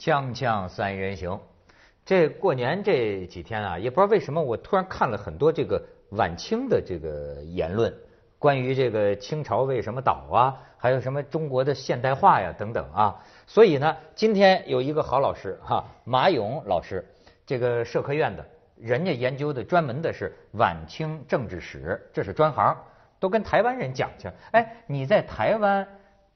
锵锵三人行，这过年这几天啊，也不知道为什么，我突然看了很多这个晚清的这个言论，关于这个清朝为什么倒啊，还有什么中国的现代化呀等等啊。所以呢，今天有一个好老师哈，马勇老师，这个社科院的，人家研究的专门的是晚清政治史，这是专行，都跟台湾人讲去。哎，你在台湾？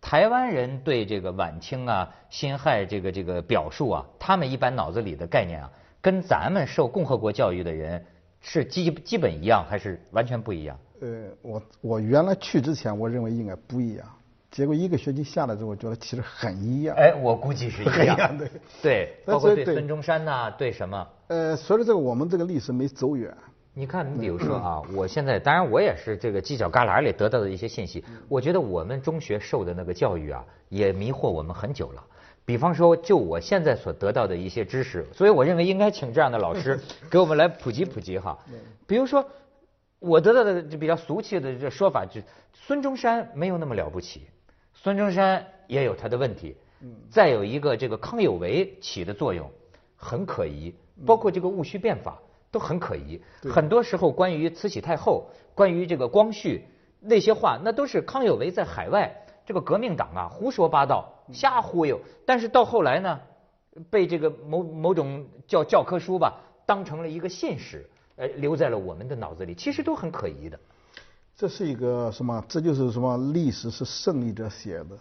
台湾人对这个晚清啊、辛亥这个这个表述啊，他们一般脑子里的概念啊，跟咱们受共和国教育的人是基基本一样，还是完全不一样？呃，我我原来去之前，我认为应该不一样，结果一个学期下来之后，我觉得其实很一样。哎，我估计是一样。的对，包括对孙中山呐，对什么？呃，随着这个，我们这个历史没走远。你看，你比如说啊，我现在当然我也是这个犄角旮旯里得到的一些信息。我觉得我们中学受的那个教育啊，也迷惑我们很久了。比方说，就我现在所得到的一些知识，所以我认为应该请这样的老师 给我们来普及普及哈。比如说，我得到的就比较俗气的这说法，就孙中山没有那么了不起，孙中山也有他的问题。再有一个，这个康有为起的作用很可疑，包括这个戊戌变法。都很可疑，很多时候关于慈禧太后、关于这个光绪那些话，那都是康有为在海外这个革命党啊胡说八道、瞎忽悠。但是到后来呢，被这个某某种教教科书吧当成了一个信史，呃，留在了我们的脑子里，其实都很可疑的。这是一个什么？这就是什么？历史是胜利者写的，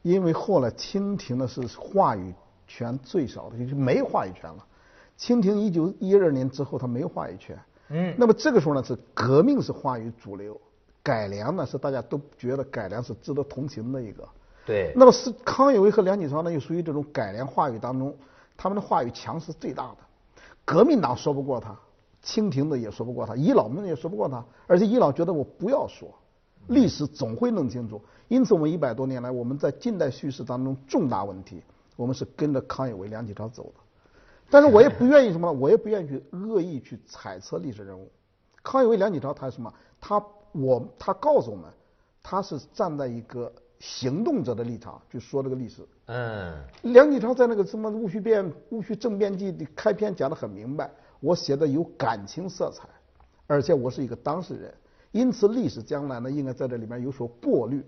因为后来清廷呢是话语权最少的，就是没话语权了。清廷一九一二年之后，他没有话语权。嗯，那么这个时候呢，是革命是话语主流，改良呢是大家都觉得改良是值得同情的一个。对。那么是康有为和梁启超呢，又属于这种改良话语当中，他们的话语强是最大的。革命党说不过他，清廷的也说不过他，遗老们也说不过他，而且遗老觉得我不要说，历史总会弄清楚。因此，我们一百多年来，我们在近代叙事当中重大问题，我们是跟着康有为、梁启超走的。但是我也不愿意什么，我也不愿意去恶意去揣测历史人物。康有为、梁启超，他什么？他我他告诉我们，他是站在一个行动者的立场去说这个历史。嗯。梁启超在那个什么戊戌变戊戌政变记的开篇讲的很明白，我写的有感情色彩，而且我是一个当事人，因此历史将来呢应该在这里面有所过滤。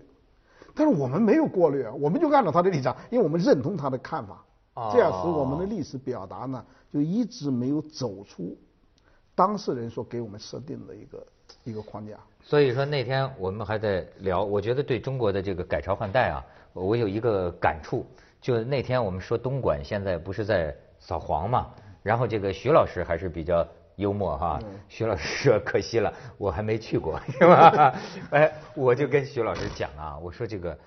但是我们没有过滤啊，我们就按照他的立场，因为我们认同他的看法。这样使我们的历史表达呢，就一直没有走出当事人所给我们设定的一个一个框架。所以说那天我们还在聊，我觉得对中国的这个改朝换代啊，我有一个感触。就那天我们说东莞现在不是在扫黄嘛，然后这个徐老师还是比较幽默哈。徐老师说：“可惜了，我还没去过，是吧？” 哎，我就跟徐老师讲啊，我说这个。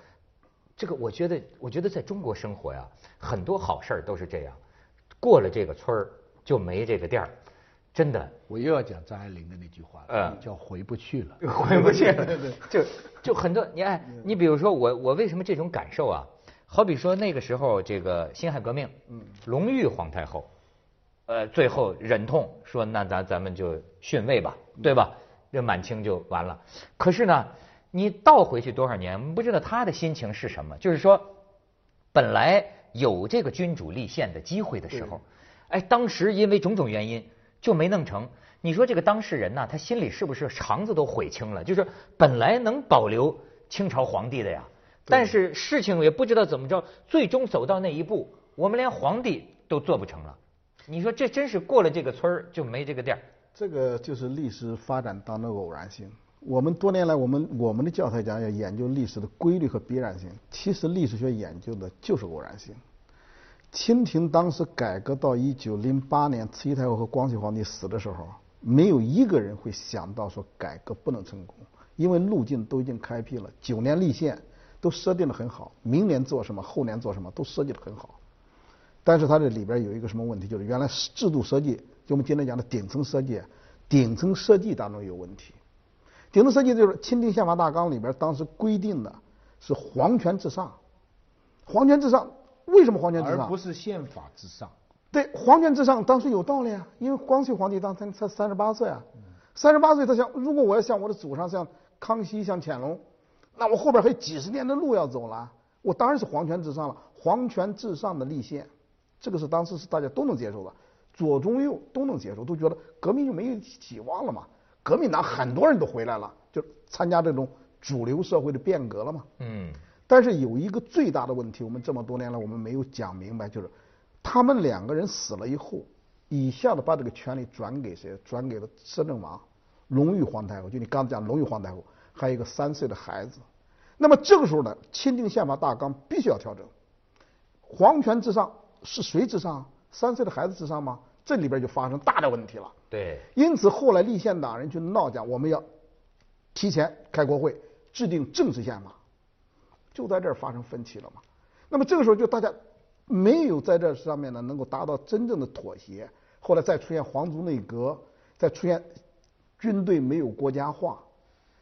这个我觉得，我觉得在中国生活呀，很多好事儿都是这样，过了这个村儿就没这个店儿，真的。我又要讲张爱玲的那句话了，叫回不去了，回不去了。就就很多，你哎，你比如说我，我为什么这种感受啊？好比说那个时候这个辛亥革命，嗯，隆裕皇太后，呃，最后忍痛说，那咱咱们就逊位吧，对吧？这满清就完了。可是呢？你倒回去多少年，不知道他的心情是什么。就是说，本来有这个君主立宪的机会的时候，哎，当时因为种种原因就没弄成。你说这个当事人呢，他心里是不是肠子都悔青了？就是本来能保留清朝皇帝的呀，但是事情也不知道怎么着，最终走到那一步，我们连皇帝都做不成了。你说这真是过了这个村儿就没这个店儿。这个就是历史发展当中的偶然性。我们多年来，我们我们的教材讲要研究历史的规律和必然性。其实历史学研究的就是偶然性。清廷当时改革到一九零八年，慈禧太后和光绪皇帝死的时候，没有一个人会想到说改革不能成功，因为路径都已经开辟了，九年立宪都设定的很好，明年做什么，后年做什么都设计的很好。但是它这里边有一个什么问题，就是原来制度设计，就我们今天讲的顶层设计，顶层设计当中有问题。顶层设计就是《钦定宪法大纲》里边当时规定的是皇权至上，皇权至上，为什么皇权至上？而不是宪法至上。对，皇权至上当时有道理啊，因为光绪皇帝当时才三十八岁啊，三十八岁他想，如果我要像我的祖上像康熙、像乾隆，那我后边还有几十年的路要走了，我当然是皇权至上了，皇权至上的立宪，这个是当时是大家都能接受的，左中右都能接受，都觉得革命就没有希望了嘛。革命党很多人都回来了，就参加这种主流社会的变革了嘛。嗯。但是有一个最大的问题，我们这么多年来我们没有讲明白，就是他们两个人死了以后，一下子把这个权利转给谁？转给了摄政王隆裕皇太后，就你刚才讲隆裕皇太后，还有一个三岁的孩子。那么这个时候呢，钦定宪法大纲必须要调整，皇权至上是谁至上？三岁的孩子至上吗？这里边就发生大的问题了。对。因此后来立宪党人就闹讲，我们要提前开国会，制定政治宪法。就在这儿发生分歧了嘛？那么这个时候就大家没有在这上面呢能够达到真正的妥协。后来再出现皇族内阁，再出现军队没有国家化，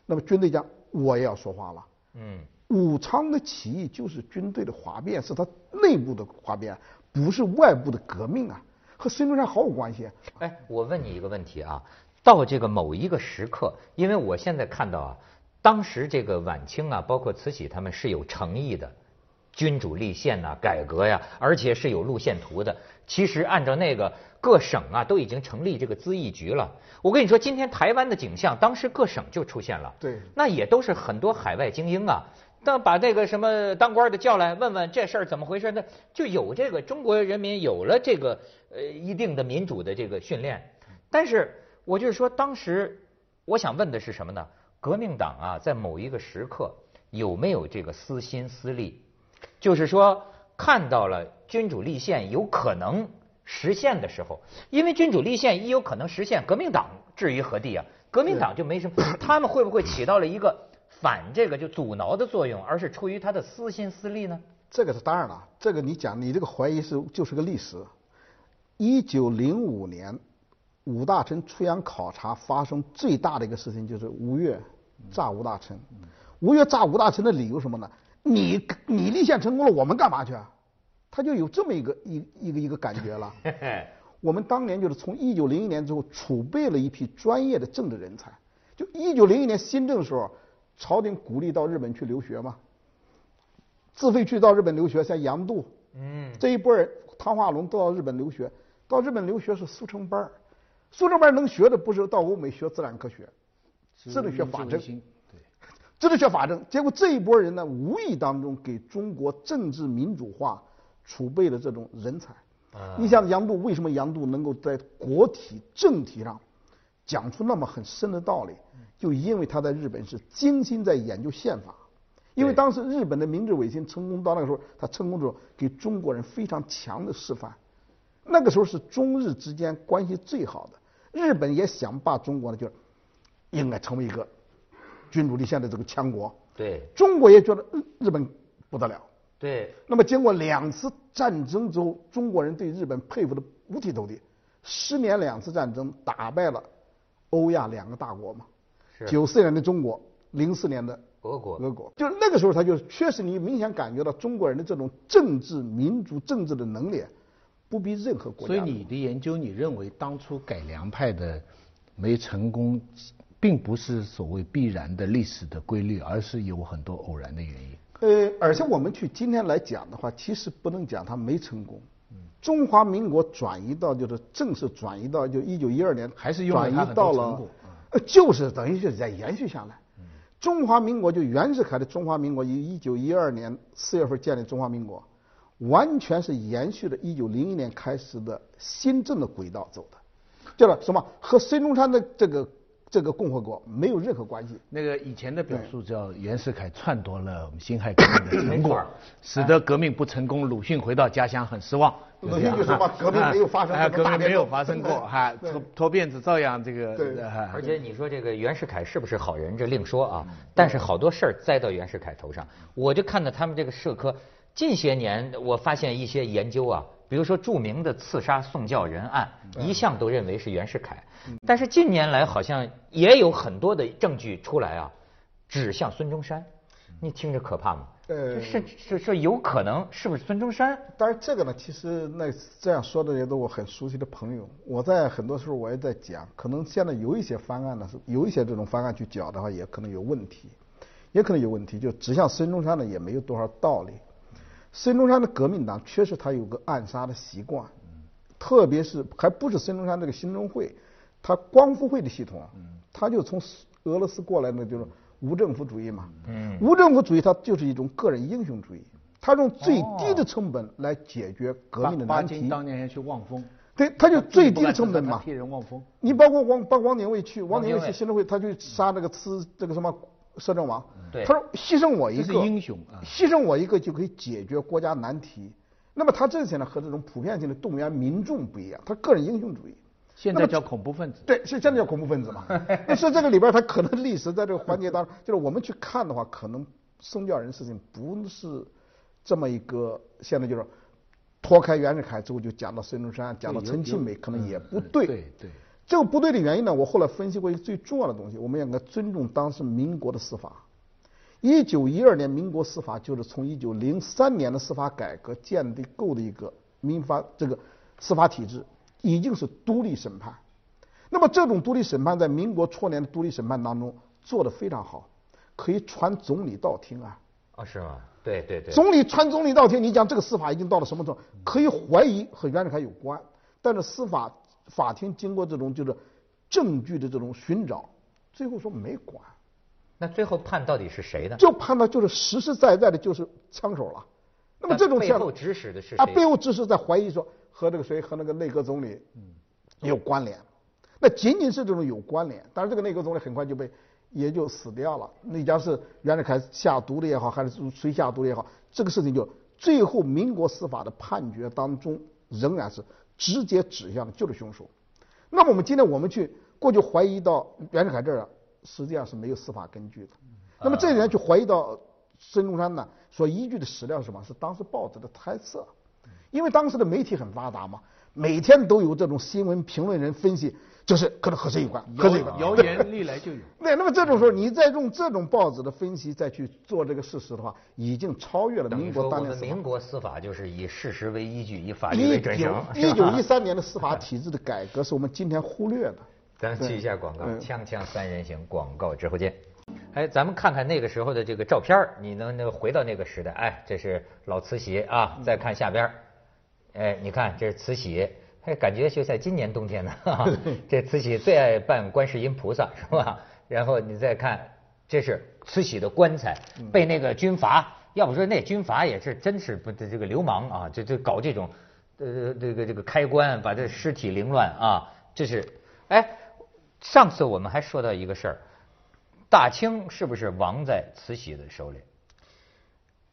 那么军队讲我也要说话了。嗯。武昌的起义就是军队的哗变，是他内部的哗变，不是外部的革命啊，和孙中山毫无关系。哎，我问你一个问题啊，到这个某一个时刻，因为我现在看到啊。当时这个晚清啊，包括慈禧他们是有诚意的，君主立宪呐，改革呀，而且是有路线图的。其实按照那个各省啊，都已经成立这个咨议局了。我跟你说，今天台湾的景象，当时各省就出现了。对。那也都是很多海外精英啊，那把那个什么当官的叫来，问问这事儿怎么回事呢？就有这个中国人民有了这个呃一定的民主的这个训练。但是我就是说，当时我想问的是什么呢？革命党啊，在某一个时刻有没有这个私心私利？就是说，看到了君主立宪有可能实现的时候，因为君主立宪一有可能实现，革命党置于何地啊？革命党就没什么，他们会不会起到了一个反这个就阻挠的作用，而是出于他的私心私利呢？这个是当然了，这个你讲，你这个怀疑是就是个历史。一九零五年，五大臣出洋考察，发生最大的一个事情就是吴越。炸吴大臣，吴越炸吴大臣的理由什么呢？你你立宪成功了，我们干嘛去啊？他就有这么一个一一个一个感觉了。我们当年就是从一九零一年之后储备了一批专业的政治人才。就一九零一年新政的时候，朝廷鼓励到日本去留学嘛，自费去到日本留学，像杨度，嗯，这一波人，汤化龙都到日本留学。到日本留学是速成班速成班能学的不是到欧美学自然科学。只能学法政，对，只能学法政，结果这一波人呢，无意当中给中国政治民主化储备了这种人才。你想杨度为什么杨度能够在国体政体上讲出那么很深的道理？就因为他在日本是精心在研究宪法。因为当时日本的明治维新成功到那个时候，他成功之后给中国人非常强的示范。那个时候是中日之间关系最好的，日本也想把中国呢就。应该成为一个君主立宪的这个强国。对。中国也觉得日本不得了。对。那么经过两次战争之后，中国人对日本佩服的五体投地。十年两次战争打败了欧亚两个大国嘛。是。九四年的中国，零四年的俄国。俄国。就是那个时候，他就确实你明显感觉到中国人的这种政治民主政治的能力，不比任何国家。所以你的研究，你认为当初改良派的没成功？并不是所谓必然的历史的规律，而是有很多偶然的原因。呃，而且我们去今天来讲的话，其实不能讲他没成功。中华民国转移到就是正式转移到就一九一二年，还是用转移到了，呃，就是等于是在延续下来。中华民国就袁世凯的中华民国，于一九一二年四月份建立中华民国，完全是延续了一九零一年开始的新政的轨道走的，叫做什么？和孙中山的这个。这个共和国没有任何关系。那个以前的表述叫袁世凯篡夺了我们辛亥革命的成果，使得革命不成功。鲁迅回到家乡很失望。鲁迅就说嘛，革命没有发生，革命没有发生过，哈，脱脱辫子照样这个。对。而且你说这个袁世凯是不是好人，这另说啊。但是好多事儿栽到袁世凯头上，我就看到他们这个社科近些年，我发现一些研究啊。比如说，著名的刺杀宋教仁案，一向都认为是袁世凯，但是近年来好像也有很多的证据出来啊，指向孙中山。你听着可怕吗？呃，是是是，有可能是不是孙中山？当然，这个呢，其实那这样说的也都我很熟悉的朋友。我在很多时候我也在讲，可能现在有一些方案呢，是有一些这种方案去讲的话，也可能有问题，也可能有问题。就指向孙中山呢，也没有多少道理。孙中山的革命党确实他有个暗杀的习惯，特别是还不是孙中山这个兴中会，他光复会的系统，他就从俄罗斯过来的就是无政府主义嘛。嗯无政府主义它就是一种个人英雄主义，他用最低的成本来解决革命的难题。金当年还去望风，对，他就最低的成本嘛替。人望风。你包括王，包括王鼎卫去，王鼎卫去兴中会，他去杀那个刺这个什么摄政王。对他说牺牲我一个英雄啊牺牲我一个就可以解决国家难题。那么他这些呢和这种普遍性的动员民众不一样，他个人英雄主义。现在叫恐怖分子。对，是现在叫恐怖分子嘛？那是这个里边，他可能历史在这个环节当中，就是我们去看的话，可能宗教人事情不是这么一个，现在就是脱开袁世凯之后就讲到孙中山，讲到陈其美，可能也不。对对这个不对的原因呢，我后来分析过一个最重要的东西，我们应该尊重当时民国的司法。一九一二年民国司法就是从一九零三年的司法改革建立构的一个民法这个司法体制，已经是独立审判。那么这种独立审判在民国初年的独立审判当中做得非常好，可以传总理到庭啊。啊，是吗？对对对。总理传总理到庭，你讲这个司法已经到了什么程度？可以怀疑和袁世凯有关，但是司法法庭经过这种就是证据的这种寻找，最后说没管，那最后判到底是谁的？就判到就是实实在在的就是枪手了。那么这种枪背后指使的是啊，谁？背后指使在怀疑说和这个谁和那个内阁总理有关联，那仅仅是这种有关联，但是这个内阁总理很快就被也就死掉了。那家是袁世凯下毒的也好，还是谁下毒的也好，这个事情就最后民国司法的判决当中仍然是直接指向的就是凶手。那么我们今天我们去过去怀疑到袁世凯这儿啊，实际上是没有司法根据的。那么这里面去怀疑到孙中山呢，所依据的史料是什么？是当时报纸的猜测，因为当时的媒体很发达嘛，每天都有这种新闻评论人分析，就是可能和谁有关，和谁有关。谣言历来就有。对，那么这种时候，你再用这种报纸的分析再去做这个事实的话，已经超越了民说我们国当年司法民国司法就是以事实为依据，以法律为准绳。一九 一三年的司法体制的改革是我们今天忽略的。咱们去一下广告，嗯锵锵三人行，广告之后见。哎，咱们看看那个时候的这个照片你能那个回到那个时代？哎，这是老慈禧啊，再看下边哎，你看这是慈禧，哎，感觉就在今年冬天呢。哈哈 这慈禧最爱扮观世音菩萨是吧？然后你再看，这是慈禧的棺材被那个军阀，要不说那军阀也是真是不这个流氓啊，这这搞这种呃这个这个开棺，把这尸体凌乱啊，这是哎，上次我们还说到一个事儿，大清是不是亡在慈禧的手里？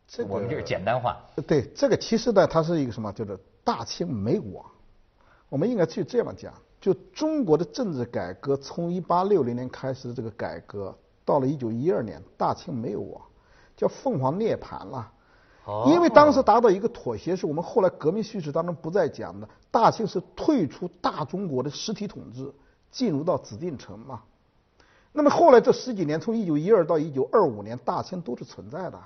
这个我们就是简单化。对，这个其实呢，它是一个什么？就是大清没亡。我们应该去这样讲，就中国的政治改革，从一八六零年开始的这个改革，到了一九一二年，大清没有亡，叫凤凰涅槃了。哦因为当时达到一个妥协，是我们后来革命叙事当中不再讲的，大清是退出大中国的实体统治，进入到紫禁城嘛。那么后来这十几年，从一九一二到一九二五年，大清都是存在的。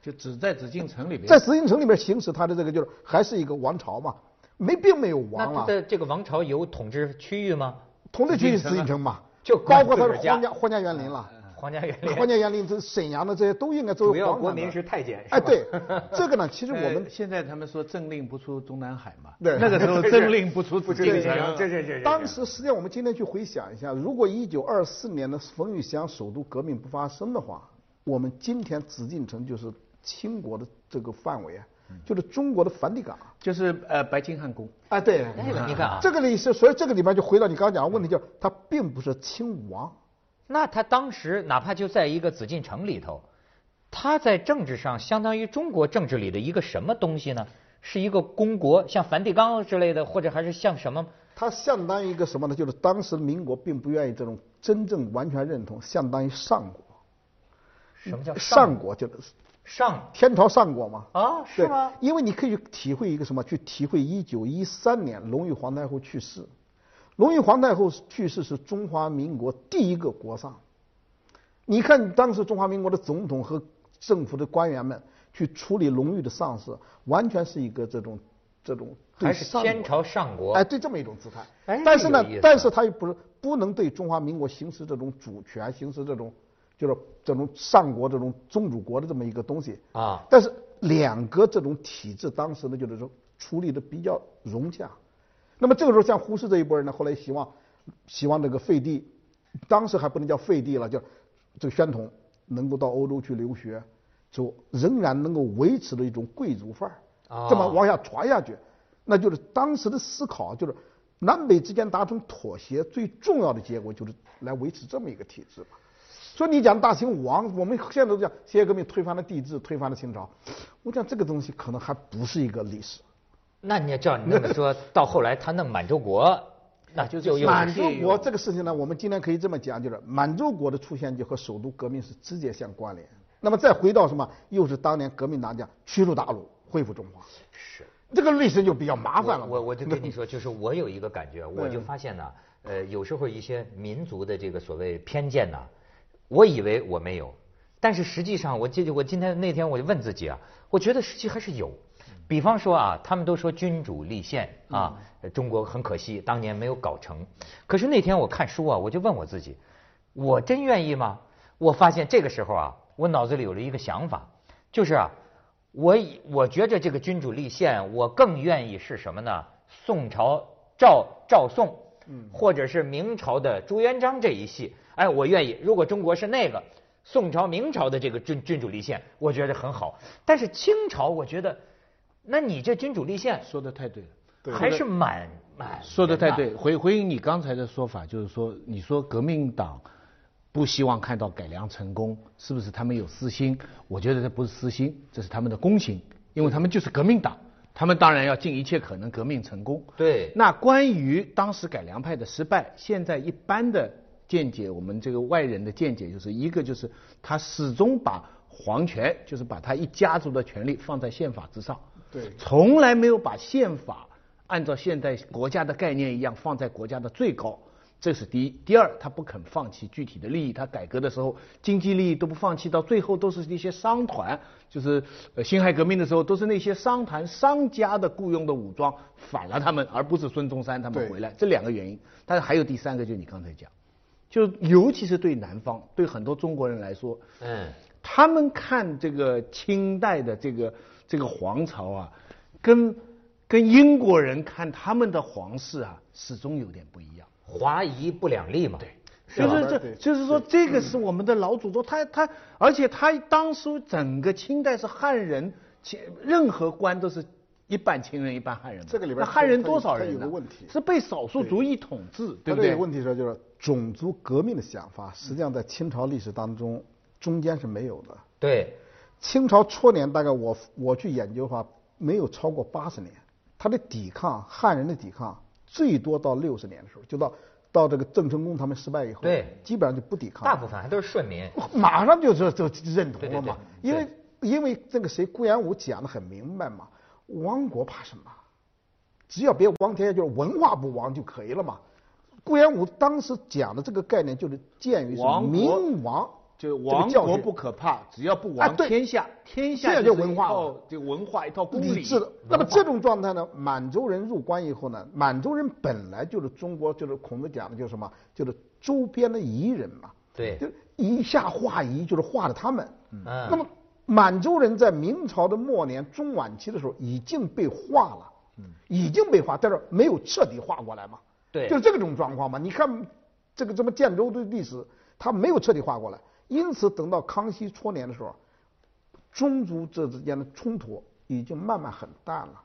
就只在紫禁城里面。在紫禁城里面行使它的这个就是还是一个王朝嘛，没并没有亡了。那它的这个王朝有统治区域吗？统治区域紫禁城嘛，就包括他的皇家皇家园林了，皇家园林。皇家园林这沈阳的这些都应该作主为要国民是太监。是哎，对，这个呢，其实我呃们现在他们说政令不出中南海嘛，对。那个时候政令不出紫禁城，这这这当时实际上我们今天去回想一下，如果一九二四年的冯玉祥首都革命不发生的话，我们今天紫禁城就是清国的这个范围啊，就是中国的梵蒂冈。就是呃白金汉宫。啊，对，那个你看啊这个里是，所以这个里面就回到你刚刚讲的问题，就是他并不是清亡，那他当时哪怕就在一个紫禁城里头，他在政治上相当于中国政治里的一个什么东西呢？是一个公国，像梵蒂冈之类的，或者还是像什么？他相当于一个什么呢？就是当时民国并不愿意这种真正完全认同，相当于上国。什么叫上国？就是上天朝上国嘛。啊？是吗？因为你可以去体会一个什么？去体会一九一三年隆裕皇太后去世。隆裕皇太后去世是中华民国第一个国丧。你看当时中华民国的总统和政府的官员们去处理隆裕的丧事，完全是一个这种这种对还是天朝上国？哎，对这么一种姿态。哎但是呢但是他又不是不能对中华民国行使这种主权，行使这种就是这种上国这种宗主国的这么一个东西。啊但是两个这种体制当时呢，就是说处理的比较融洽。那么这个时候，像胡适这一波人呢，后来希望希望这个废帝，当时还不能叫废帝了，叫这个宣统能够到欧洲去留学，就仍然能够维持的一种贵族范儿，哦这么往下传下去，那就是当时的思考，就是南北之间达成妥协，最重要的结果就是来维持这么一个体制吧。所以你讲大清亡，我们现在都讲辛亥革命推翻了帝制，推翻了清朝，我讲这个东西可能还不是一个历史。那你要照你那么说，到后来他弄满洲国，那就满洲国这个事情呢，我们今天可以这么讲，就是满洲国的出现就和首都革命是直接相关联。那么再回到什么，又是当年革命党讲驱逐大陆，恢复中华，是。这个历史就比较麻烦了。我我我就跟你 说，就是我有一个感觉，我就发现呢，呃，有时候一些民族的这个所谓偏见呢，我以为我没有，但是实际上我记得我今天那天我就问自己啊，我觉得实际还是有。比方说啊，他们都说君主立宪啊，中国很可惜当年没有搞成。可是那天我看书啊，我就问我自己，我真愿意吗？我发现这个时候啊，我脑子里有了一个想法，就是啊，我以我觉着这个君主立宪，我更愿意是什么呢？宋朝赵赵宋，或者是明朝的朱元璋这一系，哎，我愿意。如果中国是那个宋朝、明朝的这个君君主立宪，我觉得很好。但是清朝，我觉得，那你这君主立宪说的太对了。对还是满满说的太对，回回应你刚才的说法，就是说，你说革命党不希望看到改良成功，是不是他们有私心？我觉得这不是私心，这是他们的公心，因为他们就是革命党，他们当然要尽一切可能革命成功。对那关于当时改良派的失败，现在一般的见解，我们这个外人的见解就是一个就是他始终把皇权，就是把他一家族的权利放在宪法之上，对从来没有把宪法按照现代国家的概念一样放在国家的最高。这是第一，第二，他不肯放弃具体的利益。他改革的时候，经济利益都不放弃，到最后都是一些商团，就是呃辛亥革命的时候，都是那些商团、商家的雇佣的武装反了他们，而不是孙中山他们回来。这两个原因，但是还有第三个，就是你刚才讲，就尤其是对南方，对很多中国人来说，嗯，他们看这个清代的这个这个皇朝啊，跟跟英国人看他们的皇室啊，始终有点不一样。华夷不两立嘛。对，就是这，就是说，这个是我们的老祖宗，他他，而且他当初整个清代是汉人，其任何官都是一半清人一半汉人嘛。这个里边那汉人多少人呢有个问题是被少数族裔统治，对不对他这个？问题说就是种族革命的想法，实际上在清朝历史当中中间是没有的。对，清朝初年大概我我去研究的话，没有超过八十年，他的抵抗汉人的抵抗最多到六十年的时候，就到到这个郑成功他们失败以后，对基本上就不抵抗了，大部分还都是顺民。马上就就就认同了对对嘛，对因为因为这个谁顾炎武讲的很明白嘛，亡国怕什么？只要别亡天下，就是文化不亡就可以了嘛。顾炎武当时讲的这个概念就是鉴于是亡国民亡，就这个亡国不可怕，只要不亡天下，天下就就是文化一套嘛这个文化一套公理理智的。那么这种状态呢，满洲人入关以后呢，满洲人本来就是中国，就是孔子讲的，就是什么，就是周边的夷人嘛。对就夷夏化夷，就是化了他们。嗯那么满洲人在明朝的末年、中晚期的时候已经被化了，已经被化，但是没有彻底化过来嘛。对就是这种状况嘛。你看这个什么建州的历史，它没有彻底化过来，因此等到康熙初年的时候，宗族这之间的冲突已经慢慢很淡了。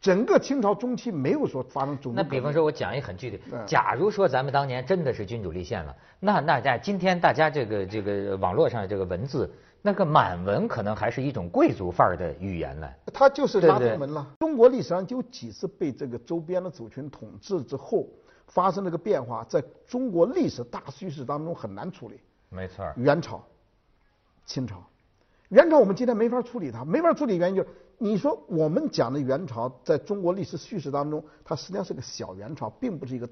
整个清朝中期没有说发生种族。那比方说，我讲一个很具体，假如说咱们当年真的是君主立宪了，那那在今天大家这个这个网络上这个文字，那个满文可能还是一种贵族范儿的语言呢。它就是拉丁文了。中国历史上就几次被这个周边的族群统治之后发生了个变化，在中国历史大趋势当中很难处理。没错，元朝、清朝，元朝我们今天没法处理它，没法处理原因就是，你说我们讲的元朝在中国历史叙事当中，它实际上是个小元朝，并不是一个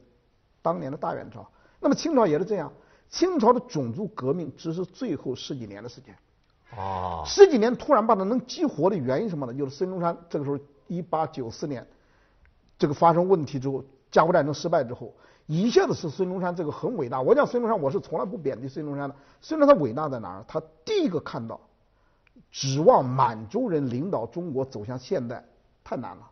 当年的大元朝。那么清朝也是这样，清朝的种族革命只是最后十几年的时间。哦，十几年突然把它能激活的原因什么呢？就是孙中山这个时候一八九四年，这个发生问题之后，甲午战争失败之后，一下子是孙中山这个很伟大。我讲孙中山，我是从来不贬低孙中山的。孙中山伟大在哪儿？他第一个看到指望满洲人领导中国走向现代太难了。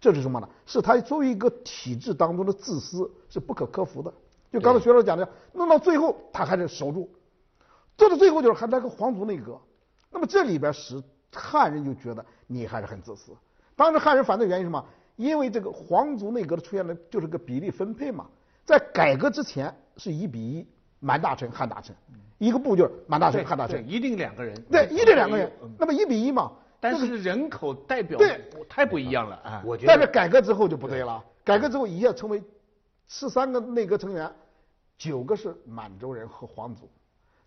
这是什么呢？是他作为一个体制当中的自私是不可克服的。就刚才薛老师讲的，弄到最后他还是守住，做到最后就是还来个皇族内阁。那么这里边使汉人就觉得你还是很自私。当时汉人反对原因什么？因为这个皇族内阁的出现呢，就是个比例分配嘛。在改革之前是一比一，满大臣汉大臣，一个部就是满大臣汉大臣，一定两个人。对，一定两个人。那么一比一嘛。但是人口代表对太不一样了啊！我觉得，但是改革之后就不对了。改革之后一下成为十三个内阁成员，九个是满洲人和皇族，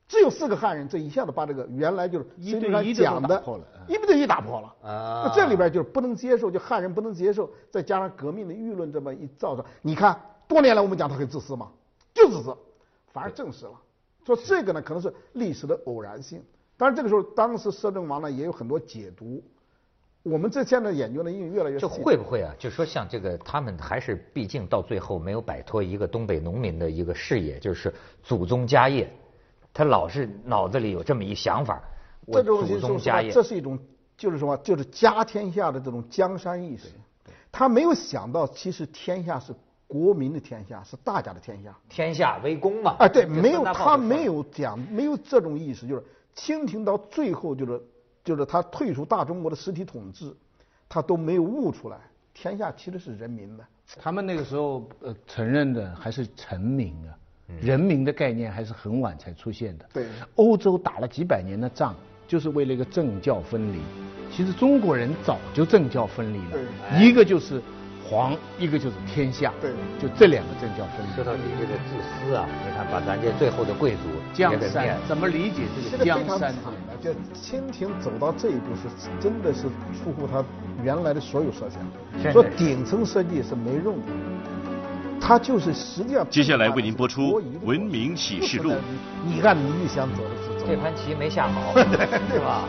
只有四个汉人，这一下子把这个原来就是一对一讲的一对一打破了啊！那这里边就是不能接受，就汉人不能接受，再加上革命的舆论这么一造成，你看多年来我们讲他很自私嘛，就自私，反而证实了。说这个呢，可能是历史的偶然性。当然，这个时候，当时摄政王呢也有很多解读。我们这现在研究呢，因为越来越就会不会啊？就说像这个，他们还是毕竟到最后没有摆脱一个东北农民的一个视野，就是祖宗家业，他老是脑子里有这么一想法。我祖宗家业，这是一种就是什么？就是家天下的这种江山意识。他没有想到，其实天下是国民的天下，是大家的天下。天下为公嘛。啊，对，没有他没有讲，没有这种意识，就是。清廷到最后就是，就是他退出大中国的实体统治，他都没有悟出来，天下其实是人民的。他们那个时候呃承认的还是臣民啊，人民的概念还是很晚才出现的。对，欧洲打了几百年的仗，就是为了一个政教分离。其实中国人早就政教分离了，一个就是。皇一个就是天下，对，就这两个政教分离。说到底这个自私啊，你看把咱这最后的贵族江山怎么理解这个江山？就清廷走到这一步是真的是出乎他原来的所有设想。说顶层设计是没用的，他就是实际上。接下来为您播出《文明启示录》。你按你预想走的是这盘棋没下好，对吧？